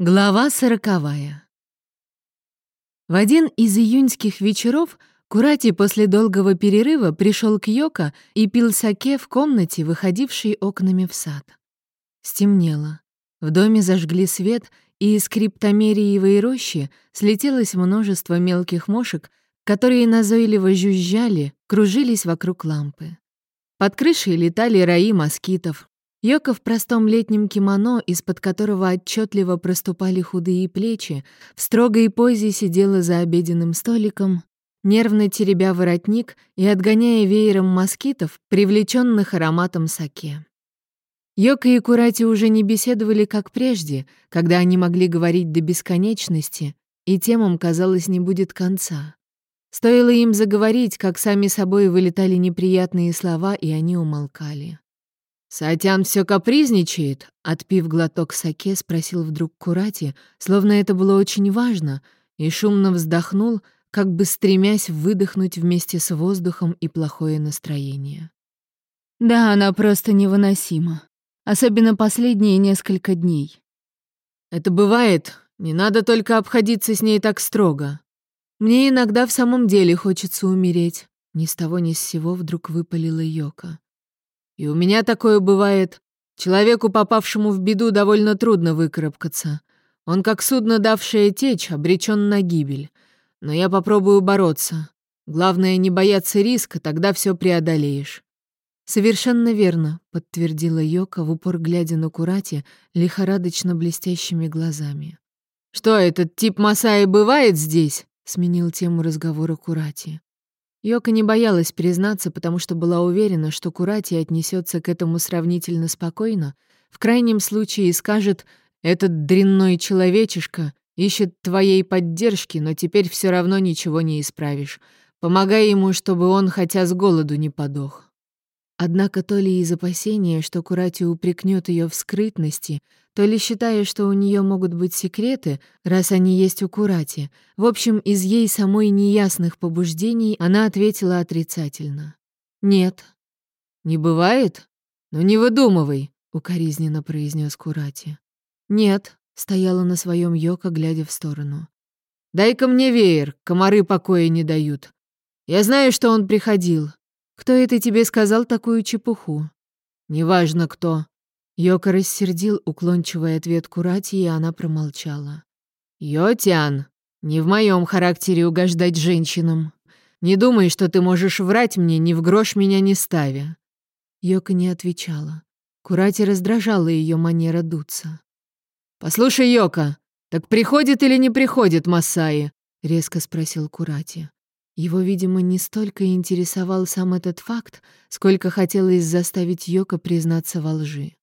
Глава сороковая. В один из июньских вечеров Курати после долгого перерыва пришел к Йоко и пил саке в комнате, выходившей окнами в сад. Стемнело. В доме зажгли свет, и из криптомериевой рощи слетелось множество мелких мошек, которые назойливо жужжали, кружились вокруг лампы. Под крышей летали раи москитов, Йока в простом летнем кимоно, из-под которого отчетливо проступали худые плечи, в строгой позе сидела за обеденным столиком, нервно теребя воротник и отгоняя веером москитов, привлеченных ароматом саке. Йока и Курати уже не беседовали как прежде, когда они могли говорить до бесконечности, и темам, казалось, не будет конца. Стоило им заговорить, как сами собой вылетали неприятные слова, и они умолкали. «Сатян все капризничает?» — отпив глоток саке, спросил вдруг Курати, словно это было очень важно, и шумно вздохнул, как бы стремясь выдохнуть вместе с воздухом и плохое настроение. «Да, она просто невыносима. Особенно последние несколько дней». «Это бывает. Не надо только обходиться с ней так строго. Мне иногда в самом деле хочется умереть». Ни с того ни с сего вдруг выпалила Йока. И у меня такое бывает. Человеку, попавшему в беду, довольно трудно выкарабкаться. Он, как судно, давшее течь, обречен на гибель. Но я попробую бороться. Главное, не бояться риска, тогда все преодолеешь. «Совершенно верно», — подтвердила Йока, в упор глядя на Курати лихорадочно блестящими глазами. «Что, этот тип Масаи бывает здесь?» — сменил тему разговора Курати. Йока не боялась признаться, потому что была уверена, что Курати отнесется к этому сравнительно спокойно, в крайнем случае скажет «этот дрянной человечишка ищет твоей поддержки, но теперь все равно ничего не исправишь. Помогай ему, чтобы он хотя с голоду не подох». Однако то ли из опасения, что Курати упрекнет ее в скрытности, то ли считая, что у нее могут быть секреты, раз они есть у Курати, в общем, из ей самой неясных побуждений она ответила отрицательно. «Нет». «Не бывает? Ну не выдумывай», — укоризненно произнес Курати. «Нет», — стояла на своем Йока, глядя в сторону. «Дай-ка мне веер, комары покоя не дают. Я знаю, что он приходил. Кто это тебе сказал такую чепуху?» «Неважно кто», Йока рассердил уклончивый ответ Курати, и она промолчала. «Йотян, не в моем характере угождать женщинам. Не думай, что ты можешь врать мне, ни в грош меня не ставя». Йока не отвечала. Курати раздражала ее манера дуться. «Послушай, Йока, так приходит или не приходит Масаи?» — резко спросил Курати. Его, видимо, не столько интересовал сам этот факт, сколько хотелось заставить Йока признаться во лжи.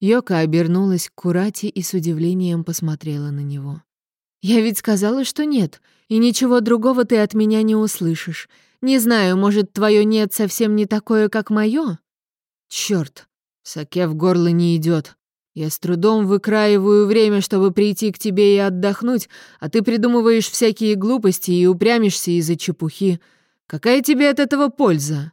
Йока обернулась к Курати и с удивлением посмотрела на него. «Я ведь сказала, что нет, и ничего другого ты от меня не услышишь. Не знаю, может, твое «нет» совсем не такое, как мое?» «Чёрт, саке в горло не идет. Я с трудом выкраиваю время, чтобы прийти к тебе и отдохнуть, а ты придумываешь всякие глупости и упрямишься из-за чепухи. Какая тебе от этого польза?»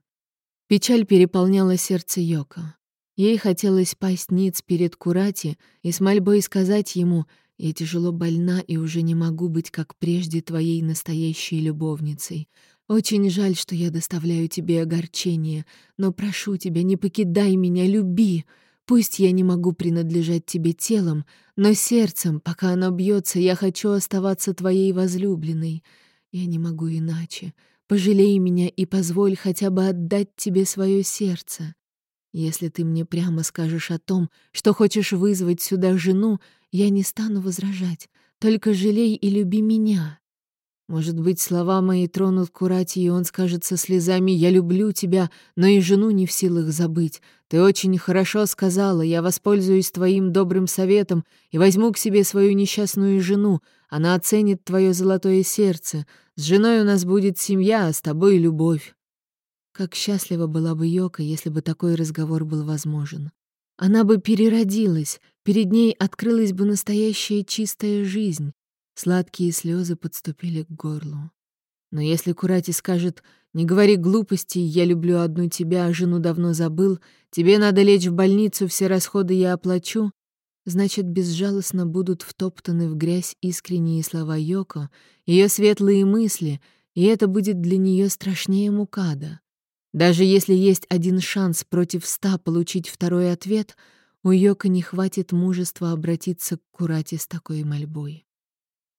Печаль переполняла сердце Йока. Ей хотелось пасть ниц перед Курати и с мольбой сказать ему «Я тяжело больна и уже не могу быть, как прежде, твоей настоящей любовницей. Очень жаль, что я доставляю тебе огорчение, но прошу тебя, не покидай меня, люби. Пусть я не могу принадлежать тебе телом, но сердцем, пока оно бьется, я хочу оставаться твоей возлюбленной. Я не могу иначе. Пожалей меня и позволь хотя бы отдать тебе свое сердце. Если ты мне прямо скажешь о том, что хочешь вызвать сюда жену, я не стану возражать. Только жалей и люби меня. Может быть, слова мои тронут Курати, и он скажет со слезами «Я люблю тебя, но и жену не в силах забыть. Ты очень хорошо сказала, я воспользуюсь твоим добрым советом и возьму к себе свою несчастную жену. Она оценит твое золотое сердце. С женой у нас будет семья, а с тобой любовь». Как счастлива была бы Йока, если бы такой разговор был возможен. Она бы переродилась, перед ней открылась бы настоящая чистая жизнь. Сладкие слезы подступили к горлу. Но если Курати скажет «Не говори глупостей, я люблю одну тебя, а жену давно забыл, тебе надо лечь в больницу, все расходы я оплачу», значит, безжалостно будут втоптаны в грязь искренние слова Йоко, ее светлые мысли, и это будет для нее страшнее Мукада. Даже если есть один шанс против ста получить второй ответ, у Йока не хватит мужества обратиться к Курате с такой мольбой.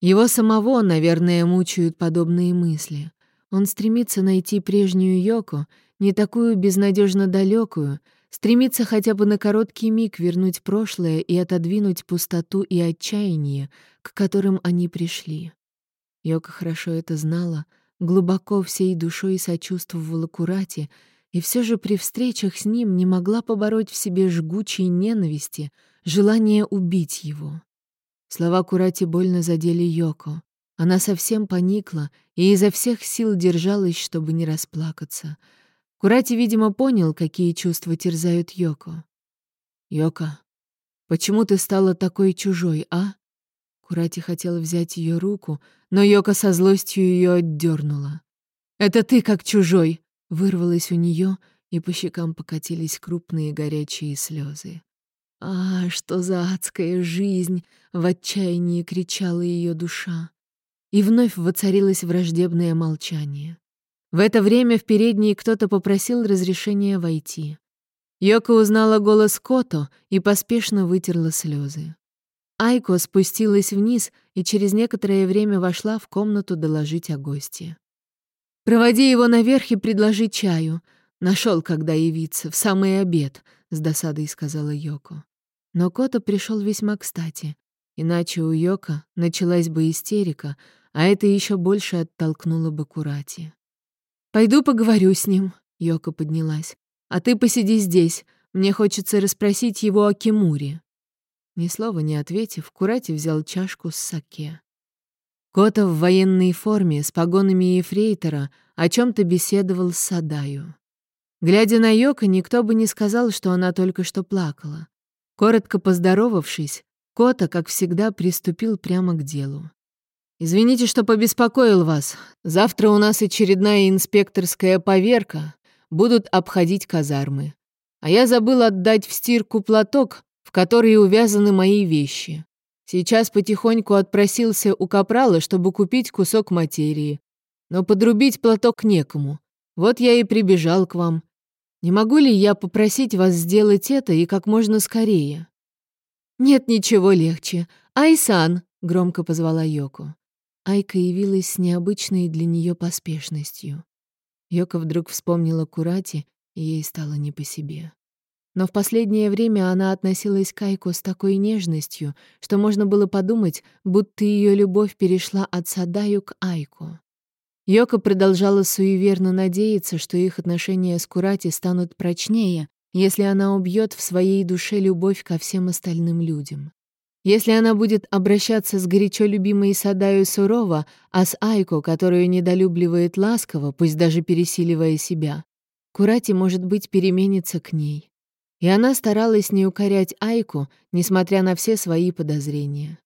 Его самого, наверное, мучают подобные мысли. Он стремится найти прежнюю Йоко, не такую безнадежно далекую, стремится хотя бы на короткий миг вернуть прошлое и отодвинуть пустоту и отчаяние, к которым они пришли. Йока хорошо это знала, глубоко всей душой сочувствовала Курате, и все же при встречах с ним не могла побороть в себе жгучей ненависти, желание убить его. Слова Курати больно задели Йоко. Она совсем поникла и изо всех сил держалась, чтобы не расплакаться. Курати, видимо, понял, какие чувства терзают Йоко. «Йоко, почему ты стала такой чужой, а?» Курати хотела взять ее руку, но Йока со злостью ее отдернула. «Это ты как чужой!» — вырвалось у нее, и по щекам покатились крупные горячие слезы. «А, что за адская жизнь!» — в отчаянии кричала ее душа. И вновь воцарилось враждебное молчание. В это время в передней кто-то попросил разрешения войти. Йока узнала голос Кото и поспешно вытерла слезы. Айко спустилась вниз и через некоторое время вошла в комнату доложить о гости. «Проводи его наверх и предложи чаю. Нашел, когда явиться, в самый обед», — с досадой сказала Йоко. Но Кота пришел весьма кстати, иначе у Йока началась бы истерика, а это еще больше оттолкнуло бы Курати. «Пойду поговорю с ним», — Йока поднялась. «А ты посиди здесь, мне хочется расспросить его о Кимуре». Ни слова не ответив, Курати взял чашку с саке. Кота в военной форме, с погонами ефрейтора, о чем то беседовал с Садаю. Глядя на Йока, никто бы не сказал, что она только что плакала. Коротко поздоровавшись, Кота, как всегда, приступил прямо к делу. «Извините, что побеспокоил вас. Завтра у нас очередная инспекторская поверка. Будут обходить казармы. А я забыл отдать в стирку платок, в который увязаны мои вещи. Сейчас потихоньку отпросился у капрала, чтобы купить кусок материи. Но подрубить платок некому. Вот я и прибежал к вам. Не могу ли я попросить вас сделать это и как можно скорее?» «Нет ничего легче. Айсан!» — громко позвала Йоко. Айка явилась с необычной для нее поспешностью. Йоко вдруг вспомнила Курати, и ей стало не по себе. Но в последнее время она относилась к Айко с такой нежностью, что можно было подумать, будто ее любовь перешла от Садаю к Айко. Йока продолжала суеверно надеяться, что их отношения с Курати станут прочнее, если она убьет в своей душе любовь ко всем остальным людям. Если она будет обращаться с горячо любимой Садаю сурово, а с Айко, которую недолюбливает ласково, пусть даже пересиливая себя, Курати, может быть, переменится к ней. И она старалась не укорять Айку, несмотря на все свои подозрения.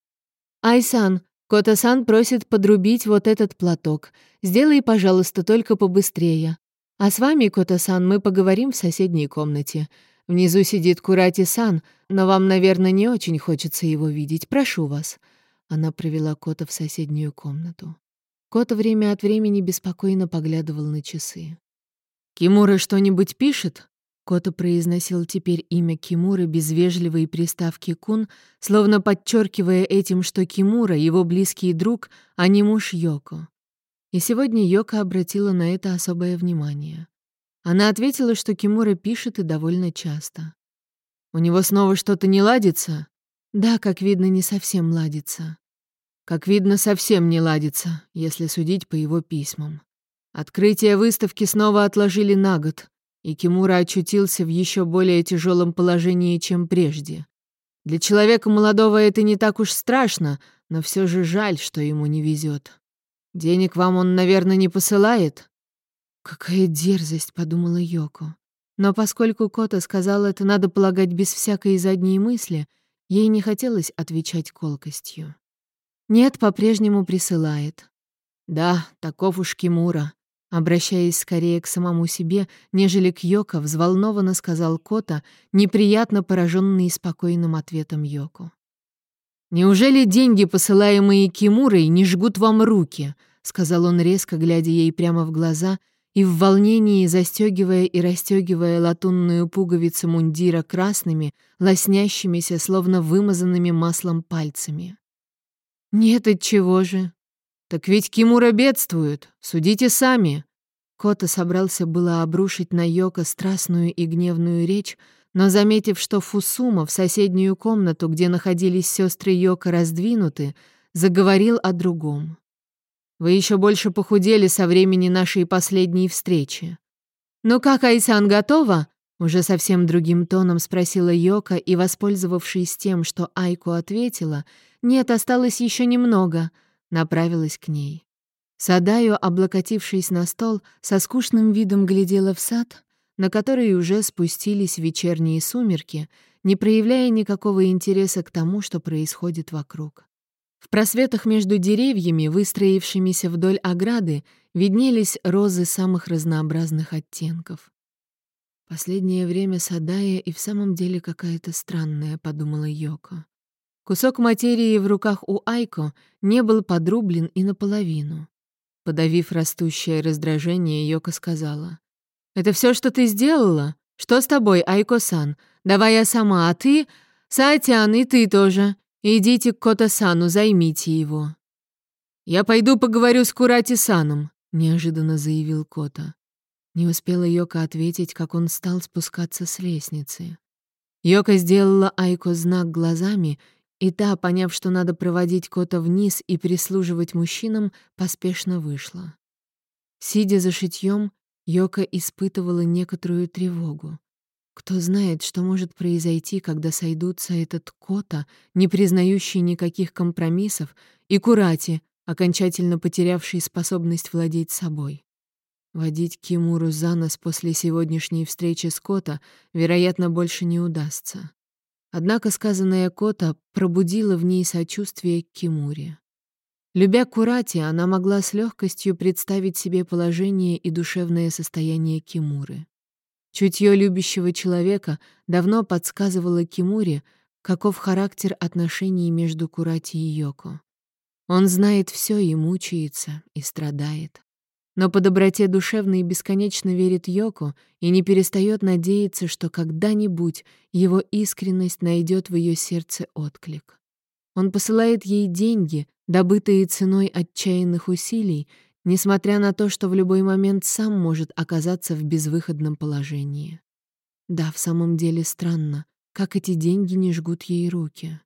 «Айсан, Кота-сан просит подрубить вот этот платок. Сделай, пожалуйста, только побыстрее. А с вами, Кота-сан, мы поговорим в соседней комнате. Внизу сидит Курати-сан, но вам, наверное, не очень хочется его видеть. Прошу вас». Она провела Кота в соседнюю комнату. Кота время от времени беспокойно поглядывал на часы. «Кимура что-нибудь пишет?» Кота произносил теперь имя Кимуры без вежливой приставки «кун», словно подчеркивая этим, что Кимура — его близкий друг, а не муж Йоко. И сегодня Йоко обратила на это особое внимание. Она ответила, что Кимура пишет и довольно часто. «У него снова что-то не ладится?» «Да, как видно, не совсем ладится». «Как видно, совсем не ладится, если судить по его письмам. Открытие выставки снова отложили на год, и Кимура очутился в еще более тяжелом положении, чем прежде. Для человека молодого это не так уж страшно, но все же жаль, что ему не везет. Денег вам он, наверное, не посылает? Какая дерзость, подумала Йоко. Но поскольку Кота сказал это, надо полагать, без всякой задней мысли, ей не хотелось отвечать колкостью. Нет, по-прежнему присылает. Да, таков уж Кимура. Обращаясь скорее к самому себе, нежели к Йоко, взволнованно сказал Кота, неприятно пораженный спокойным ответом Йоко. «Неужели деньги, посылаемые Кимурой, не жгут вам руки?» — сказал он резко, глядя ей прямо в глаза и в волнении застегивая и расстегивая латунную пуговицу мундира красными, лоснящимися, словно вымазанными маслом пальцами. «Нет, отчего же?» «Так ведь Кимура бедствует, судите сами». Кота собрался было обрушить на Йока страстную и гневную речь, но, заметив, что Фусума в соседнюю комнату, где находились сестры Йока, раздвинуты, заговорил о другом. «Вы еще больше похудели со времени нашей последней встречи». «Ну как, Айсан, готова?» Уже совсем другим тоном спросила Йока и, воспользовавшись тем, что Айку ответила, «Нет, осталось еще немного», направилась к ней. Садаю, облокотившись на стол, со скучным видом глядела в сад, на который уже спустились вечерние сумерки, не проявляя никакого интереса к тому, что происходит вокруг. В просветах между деревьями, выстроившимися вдоль ограды, виднелись розы самых разнообразных оттенков. «Последнее время Садая и в самом деле какая-то странная», — подумала Йоко. Кусок материи в руках у Айко не был подрублен и наполовину. Подавив растущее раздражение, Йока сказала. «Это все, что ты сделала? Что с тобой, Айко-сан? Давай я сама, а ты... Сатян, и ты тоже. Идите к Кота-сану, займите его». «Я пойду поговорю с Курати-саном», — неожиданно заявил Кота. Не успела Йока ответить, как он стал спускаться с лестницы. Йока сделала Айко знак глазами, и та, поняв, что надо проводить кота вниз и прислуживать мужчинам, поспешно вышла. Сидя за шитьем, Йока испытывала некоторую тревогу. Кто знает, что может произойти, когда сойдутся этот Кота, не признающий никаких компромиссов, и Курати, окончательно потерявший способность владеть собой. Водить Кимуру за нос после сегодняшней встречи с Кота, вероятно, больше не удастся. Однако сказанное Кота пробудило в ней сочувствие к Кимуре. Любя Курати, она могла с легкостью представить себе положение и душевное состояние Кимуры. Чутье любящего человека давно подсказывало Кимуре, каков характер отношений между Курати и Йоко. Он знает все и мучается, и страдает но по доброте душевной бесконечно верит Йоко и не перестает надеяться, что когда-нибудь его искренность найдет в ее сердце отклик. Он посылает ей деньги, добытые ценой отчаянных усилий, несмотря на то, что в любой момент сам может оказаться в безвыходном положении. Да, в самом деле странно, как эти деньги не жгут ей руки.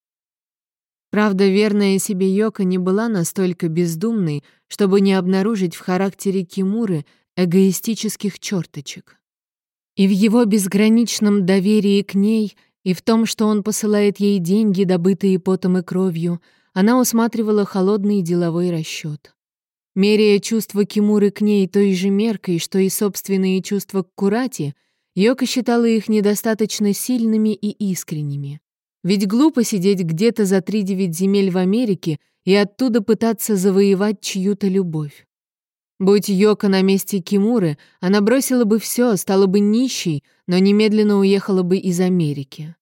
Правда, верная себе Йока не была настолько бездумной, чтобы не обнаружить в характере Кимуры эгоистических черточек. И в его безграничном доверии к ней, и в том, что он посылает ей деньги, добытые потом и кровью, она усматривала холодный деловой расчет. Меряя чувства Кимуры к ней той же меркой, что и собственные чувства к Курати, Йока считала их недостаточно сильными и искренними. Ведь глупо сидеть где-то за три-девять земель в Америке и оттуда пытаться завоевать чью-то любовь. Будь Йока на месте Кимуры, она бросила бы все, стала бы нищей, но немедленно уехала бы из Америки.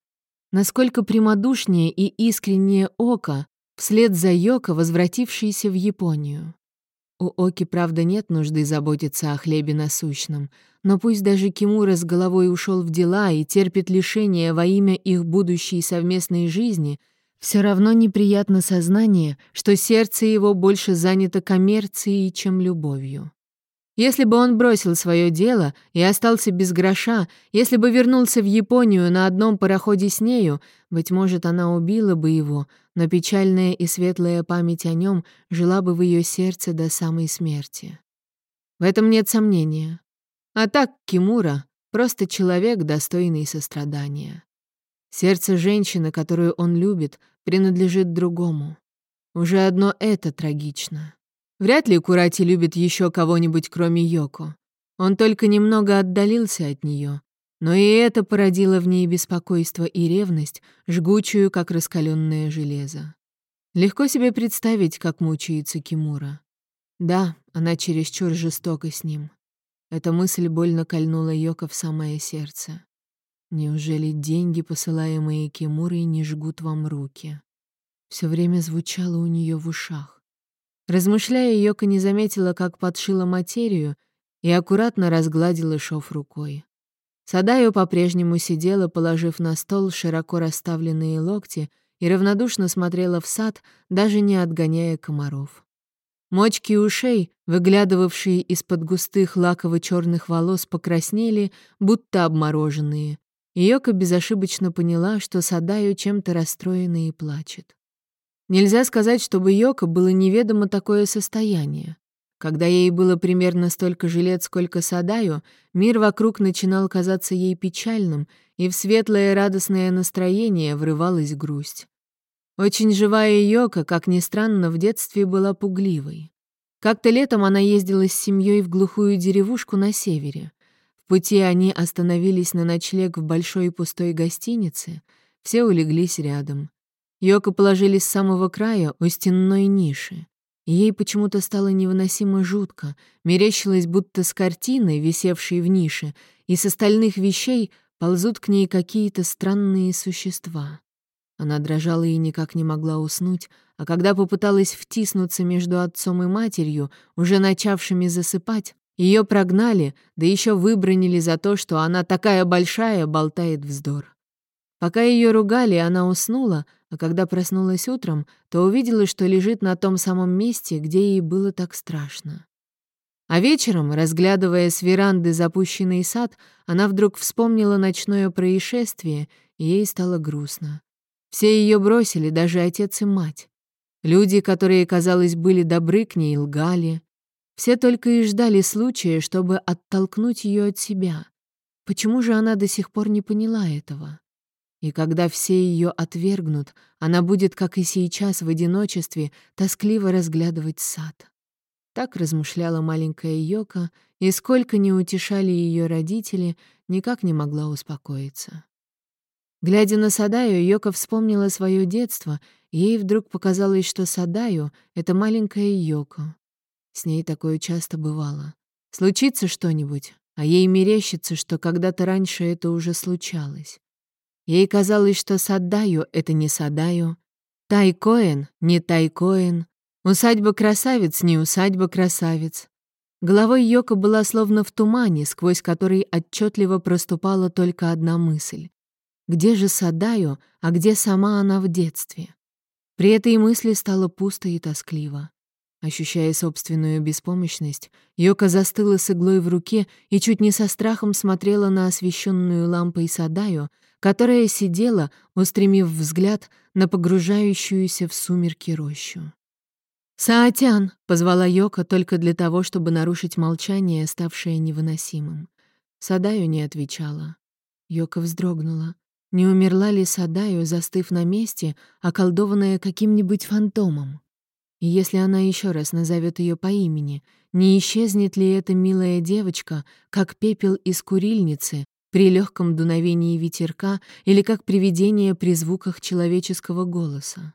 Насколько прямодушнее и искреннее Ока вслед за Йока, возвратившейся в Японию. У Оки, правда, нет нужды заботиться о хлебе насущном, но пусть даже Кимура с головой ушел в дела и терпит лишения во имя их будущей совместной жизни, все равно неприятно сознание, что сердце его больше занято коммерцией, чем любовью. Если бы он бросил свое дело и остался без гроша, если бы вернулся в Японию на одном пароходе с нею, быть может, она убила бы его, но печальная и светлая память о нем жила бы в ее сердце до самой смерти. В этом нет сомнения. А так Кимура — просто человек, достойный сострадания. Сердце женщины, которую он любит, принадлежит другому. Уже одно это трагично. Вряд ли Курати любит еще кого-нибудь, кроме Йоко. Он только немного отдалился от нее, но и это породило в ней беспокойство и ревность, жгучую, как раскаленное железо. Легко себе представить, как мучается Кимура. Да, она чересчур жестока с ним. Эта мысль больно кольнула Йока в самое сердце. Неужели деньги, посылаемые Кимурой, не жгут вам руки? Все время звучало у нее в ушах. Размышляя, Йока не заметила, как подшила материю и аккуратно разгладила шов рукой. Садаю по-прежнему сидела, положив на стол широко расставленные локти, и равнодушно смотрела в сад, даже не отгоняя комаров. Мочки ушей, выглядывавшие из-под густых лаково-черных волос, покраснели, будто обмороженные. Йока безошибочно поняла, что Садаю чем-то расстроена и плачет. Нельзя сказать, чтобы Йока было неведомо такое состояние. Когда ей было примерно столько же лет, сколько Садаю, мир вокруг начинал казаться ей печальным, и в светлое радостное настроение врывалась грусть. Очень живая Йока, как ни странно, в детстве была пугливой. Как-то летом она ездила с семьей в глухую деревушку на севере. В пути они остановились на ночлег в большой пустой гостинице. Все улеглись рядом. Йока положили с самого края у стенной ниши. Ей почему-то стало невыносимо жутко, мерещилось, будто с картины, висевшей в нише, и с остальных вещей ползут к ней какие-то странные существа. Она дрожала и никак не могла уснуть, а когда попыталась втиснуться между отцом и матерью, уже начавшими засыпать, ее прогнали, да еще выбронили за то, что она такая большая, болтает вздор. Пока ее ругали, она уснула, а когда проснулась утром, то увидела, что лежит на том самом месте, где ей было так страшно. А вечером, разглядывая с веранды запущенный сад, она вдруг вспомнила ночное происшествие, и ей стало грустно. Все ее бросили, даже отец и мать. Люди, которые, казалось, были добры к ней, лгали. Все только и ждали случая, чтобы оттолкнуть ее от себя. Почему же она до сих пор не поняла этого? И когда все ее отвергнут, она будет, как и сейчас, в одиночестве, тоскливо разглядывать сад. Так размышляла маленькая Йока, и сколько не утешали ее родители, никак не могла успокоиться. Глядя на Садаю, Йока вспомнила свое детство, и ей вдруг показалось, что Садаю — это маленькая Йоко. С ней такое часто бывало. Случится что-нибудь, а ей мерещится, что когда-то раньше это уже случалось. Ей казалось, что Садаю — это не Садаю, Тайкоэн — не Тайкоэн, усадьба красавец — не усадьба красавец. Головой Йока была словно в тумане, сквозь который отчетливо проступала только одна мысль. Где же Садаю, а где сама она в детстве? При этой мысли стало пусто и тоскливо. Ощущая собственную беспомощность, Йока застыла с иглой в руке и чуть не со страхом смотрела на освещенную лампой Садаю, которая сидела, устремив взгляд на погружающуюся в сумерки рощу. «Саатян!» — позвала Йока только для того, чтобы нарушить молчание, ставшее невыносимым. Садаю не отвечала. Йока вздрогнула. Не умерла ли Садаю, застыв на месте, околдованная каким-нибудь фантомом? И если она еще раз назовет ее по имени, не исчезнет ли эта милая девочка, как пепел из курильницы, при легком дуновении ветерка или как привидение при звуках человеческого голоса?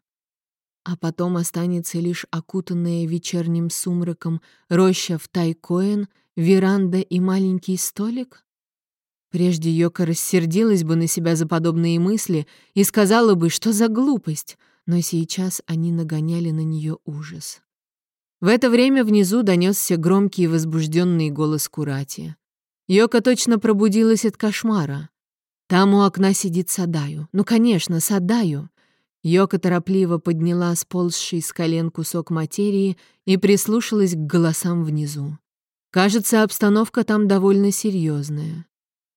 А потом останется лишь окутанная вечерним сумраком роща в Тайкоэн, веранда и маленький столик? Прежде Йока рассердилась бы на себя за подобные мысли и сказала бы, что за глупость, но сейчас они нагоняли на нее ужас. В это время внизу донесся громкий и возбужденный голос Курати. Йока точно пробудилась от кошмара. Там у окна сидит Садаю. Ну, конечно, Садаю. Йока торопливо подняла сползший с колен кусок материи и прислушалась к голосам внизу. Кажется, обстановка там довольно серьезная.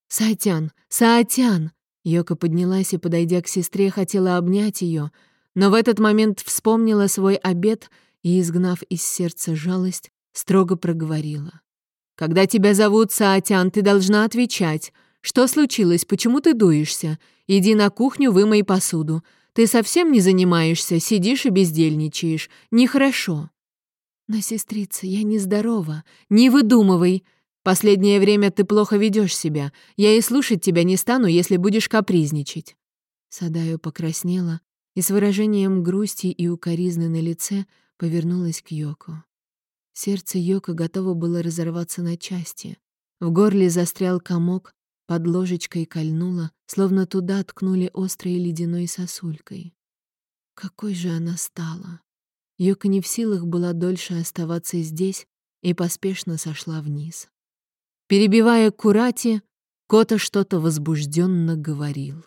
«Саатян! Саатян!» Йока поднялась и, подойдя к сестре, хотела обнять ее, но в этот момент вспомнила свой обед и, изгнав из сердца жалость, строго проговорила. «Когда тебя зовут Саатян, ты должна отвечать. Что случилось? Почему ты дуешься? Иди на кухню, вымой посуду. Ты совсем не занимаешься, сидишь и бездельничаешь. Нехорошо». «Но, сестрица, я нездорова. Не выдумывай. Последнее время ты плохо ведешь себя. Я и слушать тебя не стану, если будешь капризничать». Садаю покраснела и с выражением грусти и укоризны на лице повернулась к Йоко. Сердце Йоко готово было разорваться на части. В горле застрял комок, под ложечкой кольнуло, словно туда ткнули острой ледяной сосулькой. Какой же она стала! Йока не в силах была дольше оставаться здесь и поспешно сошла вниз. Перебивая Курати, Кота что-то возбужденно говорил.